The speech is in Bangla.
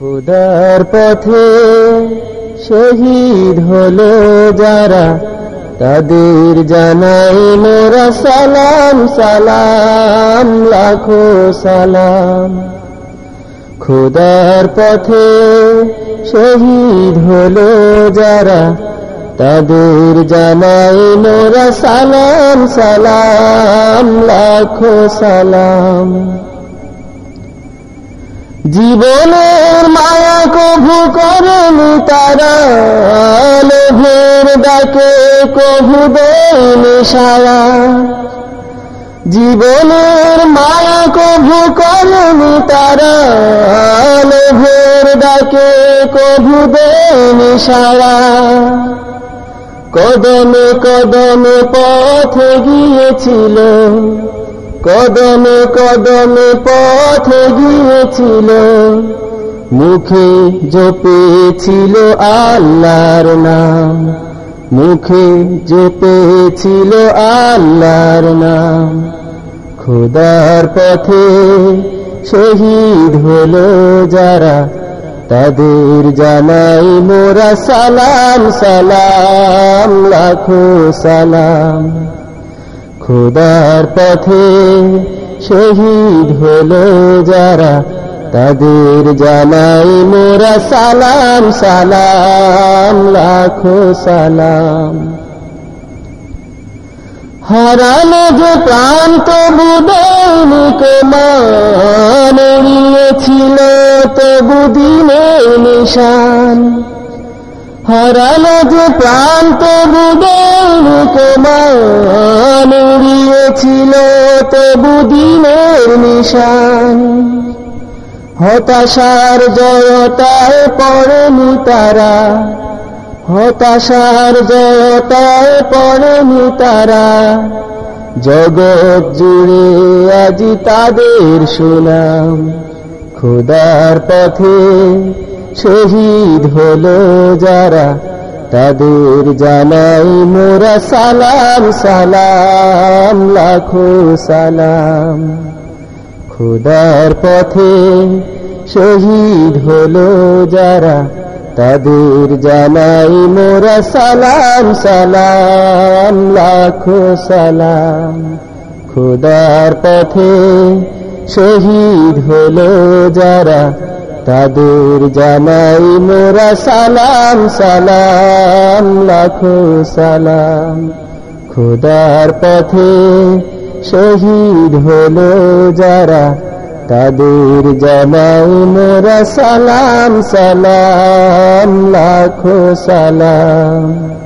খুদার পথে শহীদ হলো যারা, তাদের জানাই মোরা সালাম সালাম, লাখো সালাম। খুদার পথে শহীদ হলো যারা, তাদের জানাই মোরা সালাম সালাম, লাখো সালাম। জীবনের মায়া কভু করেনি তারা, লোভের ডাকে কভু দেয়নি সারা। জীবনের মায়া কভু করেনি তারা, লোভের ডাকে কভু দেয়নি সারা। কদমে কদমে পথে গিয়েছিল কদমে কদমে পথে গিয়েছিল মুখে জপেছিল আল্লাহর নাম, মুখে জপেছিল আল্লাহর নাম। খোদার পথে শহীদ হলো যারা, তাদের জানাই মোরা সালাম সালাম, লাখো সালাম। খোদার পথে শহীদ হলো যারা, তাদের জানাই মোরা সালাম সালাম, লাখো সালাম। হারানো যে প্রান্ত বুদৈনিকে মান নিয়েছিল তবু দিনের নিশান। হারানো যে প্রান্ত বুদৈনিকে মান নিয়েছিল তবু দিনের নিশান? হতাশার জয়তায় পড়েনি তারা। হতাশার জয়তায় পড়েনি তারা। জগৎ জুড়ে আজি তাদের সুনাম। খুদার পথে শহীদ হলো যারা তাদের জানাই মোরা সালাম সালাম, লাখো সালাম। খুদার পথে শহীদ হলো যারা, তাদের জানাই মোরা সালাম সালাম, লাখো সালাম। খুদার পথে শহীদ হলো যারা তাদের জানাই মোরা সালাম সালাম, লাখো সালাম। খুদার পথে শহীদ হলো যারা, তাদের জানাই মোরা সালাম সালাম, লাখো সালাম।